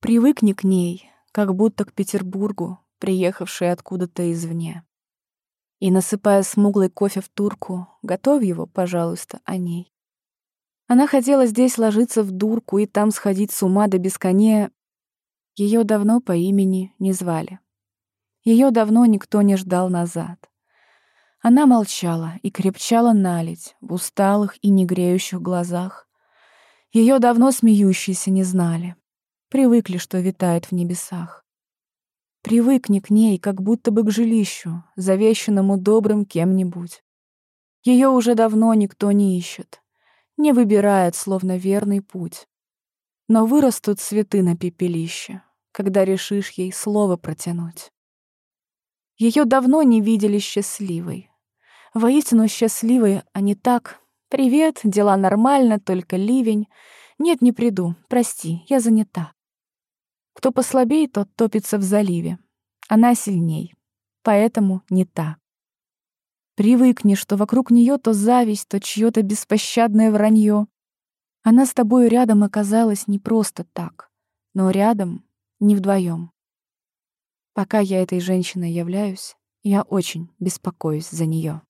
Привыкни к ней, как будто к Петербургу, приехавшей откуда-то извне. И, насыпая смуглый кофе в турку, готовь его, пожалуйста, о ней. Она хотела здесь ложиться в дурку и там сходить с ума до бесконе. Ее давно по имени не звали. Ее давно никто не ждал назад. Она молчала и крепчала наледь в усталых и негреющих глазах. Ее давно смеющиеся не знали. Привыкли, что витает в небесах. Привыкни к ней, как будто бы к жилищу, завещанному добрым кем-нибудь. Ее уже давно никто не ищет, не выбирает, словно верный путь. Но вырастут цветы на пепелище, когда решишь ей слово протянуть. Ее давно не видели счастливой. Воистину счастливой, а не так. «Привет, дела нормально, только ливень. Нет, не приду, прости, я занята». Кто послабее, тот топится в заливе. Она сильней, поэтому не та. Привыкни, что вокруг нее то зависть, то чье-то беспощадное вранье. Она с тобой рядом оказалась не просто так, но рядом не вдвоем. Пока я этой женщиной являюсь, я очень беспокоюсь за нее.